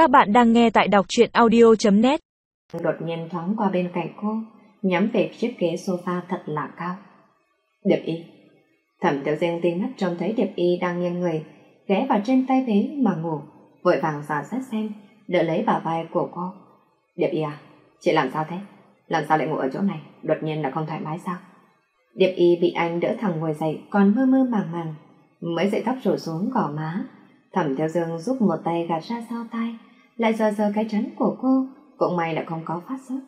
Các bạn đang nghe tại đọc truyện audio.net Đột nhiên thoáng qua bên cạnh cô, nhắm về chiếc ghế sofa thật là cao. Điệp y. Thẩm tiểu dương tinh mắt trông thấy Điệp y đang nghiêng người, ghé vào trên tay ghế mà ngủ, vội vàng giả xét xem, đỡ lấy bả vai của cô. Điệp y à, chị làm sao thế? Làm sao lại ngủ ở chỗ này? Đột nhiên là không thoải mái sao? Điệp y bị anh đỡ thẳng ngồi dậy, còn mơ mơ màng màng, mới dậy tóc rủ xuống gò má. Thẩm Theo Dương giúp một tay gạt ra sau tay, lại giờ giờ cái chắn của cô, cũng may là không có phát sốt.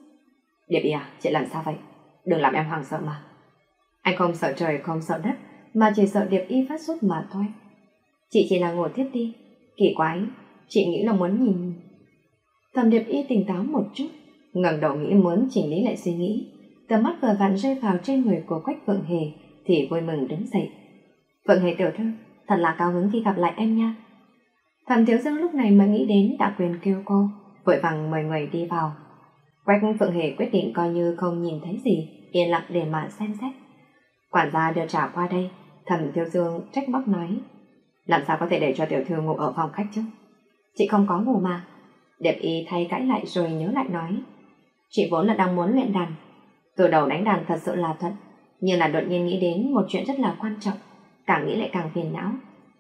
Điệp y à, chị làm sao vậy? Đừng làm em hoảng sợ mà. Anh không sợ trời, không sợ đất, mà chỉ sợ Điệp y phát sốt mà thôi. Chị chỉ là ngồi tiếp đi. Kỳ quái, chị nghĩ là muốn nhìn... Thẩm Điệp y tỉnh táo một chút, ngẩng đầu nghĩ muốn chỉnh lý lại suy nghĩ. Tầm mắt vừa vặn rơi vào trên người của Quách Phượng Hề, thì vui mừng đứng dậy. Phượng Hề tiểu thư, thật là cao hứng khi gặp lại em nha. Thẩm Thiếu Dương lúc này mới nghĩ đến đã quyền kêu cô, vội vàng mời người đi vào. Quách Phượng Hề quyết định coi như không nhìn thấy gì, yên lặng để mà xem xét. Quản gia đưa trả qua đây, Thẩm Thiếu Dương trách móc nói, làm sao có thể để cho tiểu thư ngủ ở phòng khách chứ? Chị không có ngủ mà. Đẹp y thay cãi lại rồi nhớ lại nói, chị vốn là đang muốn luyện đàn. Từ đầu đánh đàn thật sự là thuận, nhưng là đột nhiên nghĩ đến một chuyện rất là quan trọng, càng nghĩ lại càng phiền não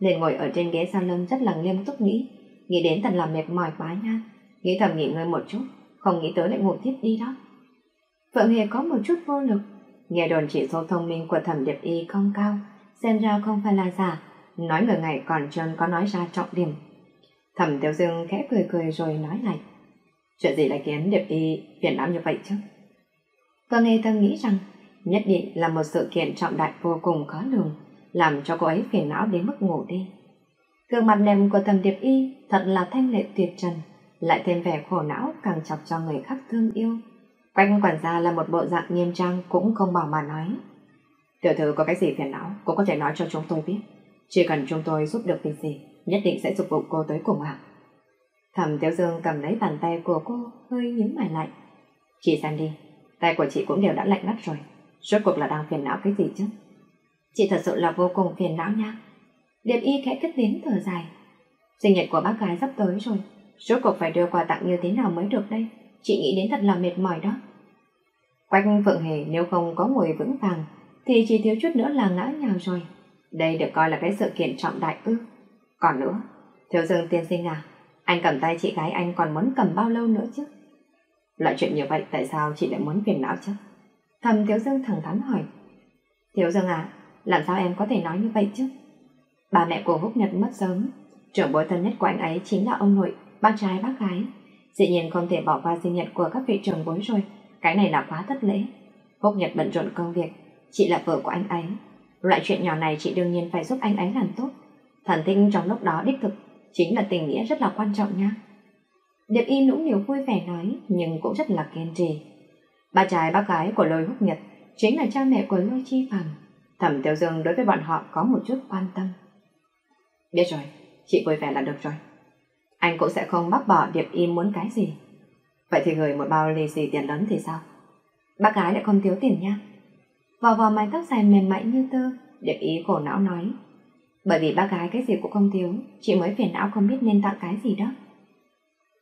liền ngồi ở trên ghế salon rất là nghiêm túc nghĩ, nghĩ đến thật là mệt mỏi quá nha, nghĩ thầm nghỉ ngơi một chút, không nghĩ tới lại ngủ tiếp đi đó. Phượng Hề có một chút vô lực, nghe đồn chỉ số thông minh của thẩm điệp y không cao, xem ra không phải là giả, nói nửa ngày còn trơn có nói ra trọng điểm. Thẩm Tiểu Dương khẽ cười cười rồi nói lại, chuyện gì lại khiến điệp y phiền não như vậy chứ? Phượng Hề thầm nghĩ rằng, nhất định là một sự kiện trọng đại vô cùng khó lường, làm cho cô ấy phiền não đến mức ngủ đi. Gương mặt đẹp của Thẩm Điệp Y thật là thanh lệ tuyệt trần, lại thêm vẻ khổ não càng chọc cho người khác thương yêu. Quanh quản gia là một bộ dạng nghiêm trang cũng không bảo mà nói. Tiểu thư có cái gì phiền não cũng có thể nói cho chúng tôi biết. Chỉ cần chúng tôi giúp được việc gì, nhất định sẽ phục vụ cô tới cùng ạ. Thẩm Tiểu Dương cầm lấy bàn tay của cô, hơi nhíu mày lại. Chị xem đi, tay của chị cũng đều đã lạnh ngắt rồi. Rốt cuộc là đang phiền não cái gì chứ? Chị thật sự là vô cùng phiền não nha. Điệp y khẽ cất tiếng thở dài. Sinh nhật của bác gái sắp tới rồi. Rốt cuộc phải đưa quà tặng như thế nào mới được đây? Chị nghĩ đến thật là mệt mỏi đó. Quách Phượng Hề nếu không có ngồi vững vàng thì chỉ thiếu chút nữa là ngã nhào rồi. Đây được coi là cái sự kiện trọng đại ư. Còn nữa, Thiếu Dương tiên sinh à, anh cầm tay chị gái anh còn muốn cầm bao lâu nữa chứ? Loại chuyện như vậy tại sao chị lại muốn phiền não chứ? Thầm Thiếu Dương thẳng thắn hỏi. Thiếu Dương à, làm sao em có thể nói như vậy chứ? Bà mẹ của Húc Nhật mất sớm, trưởng bối thân nhất của anh ấy chính là ông nội, bác trai bác gái. Dĩ nhiên không thể bỏ qua sinh nhật của các vị trưởng bối rồi, cái này là quá thất lễ. Húc Nhật bận rộn công việc, chị là vợ của anh ấy. Loại chuyện nhỏ này chị đương nhiên phải giúp anh ấy làm tốt. Thần tinh trong lúc đó đích thực, chính là tình nghĩa rất là quan trọng nha. Điệp y nũng nhiều vui vẻ nói, nhưng cũng rất là kiên trì. Ba trai bác gái của lôi húc nhật chính là cha mẹ của lôi chi phàm. Thẩm Tiêu Dương đối với bọn họ có một chút quan tâm. Biết rồi, chị vui vẻ là được rồi. Anh cũng sẽ không bác bỏ Điệp Y muốn cái gì. Vậy thì gửi một bao lì xì tiền lớn thì sao? Bác gái lại không thiếu tiền nha. Vò vò mái tóc dài mềm mại như tơ, Điệp Y khổ não nói. Bởi vì bác gái cái gì cũng không thiếu, chị mới phiền não không biết nên tặng cái gì đó.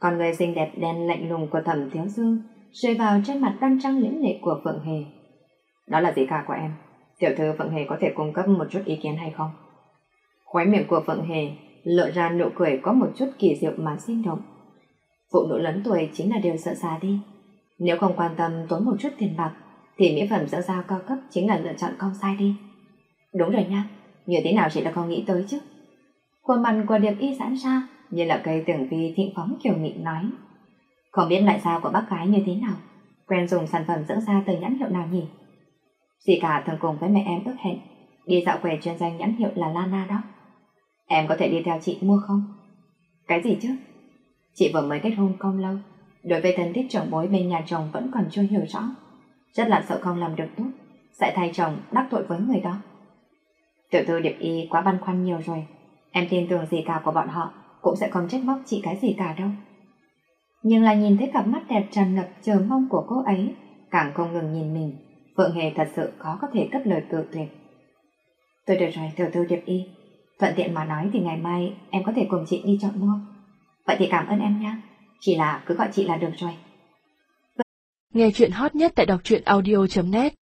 Còn người xinh đẹp đen lạnh lùng của thẩm thiếu dương rơi vào trên mặt đoan trăng lĩnh lệ của Phượng Hề. Đó là gì cả của em? Tiểu thư Phượng Hề có thể cung cấp một chút ý kiến hay không? Khóe miệng của Phượng Hề lộ ra nụ cười có một chút kỳ diệu mà sinh động. Phụ nữ lớn tuổi chính là điều sợ xa đi. Nếu không quan tâm tốn một chút tiền bạc, thì mỹ phẩm dưỡng da cao cấp chính là lựa chọn không sai đi. Đúng rồi nha, như thế nào chị đã không nghĩ tới chứ? Khuôn mặt của Điệp Y giãn ra như là cây tưởng vi thịnh phóng kiểu nghị nói. Không biết lại sao của bác gái như thế nào, quen dùng sản phẩm dưỡng da từ nhãn hiệu nào nhỉ? Dì cả thường cùng với mẹ em ước hẹn đi dạo quầy chuyên danh nhãn hiệu là Lana đó. Em có thể đi theo chị mua không? Cái gì chứ? Chị vừa mới kết hôn không lâu, đối với thân thiết chồng bối bên nhà chồng vẫn còn chưa hiểu rõ. Rất là sợ không làm được tốt, sẽ thay chồng đắc tội với người đó. Tiểu thư Điệp Y quá băn khoăn nhiều rồi, em tin tưởng gì cả của bọn họ cũng sẽ không trách móc chị cái gì cả đâu. Nhưng là nhìn thấy cặp mắt đẹp tràn ngập chờ mong của cô ấy, càng không ngừng nhìn mình, Phượng Hề thật sự khó có thể cất lời cự tuyệt. Tôi được rồi, tiểu thư Điệp Y. Thuận tiện mà nói thì ngày mai em có thể cùng chị đi chọn mua. Vậy thì cảm ơn em nha. Chỉ là cứ gọi chị là được rồi. Nghe chuyện hot nhất tại đọc truyện audio.net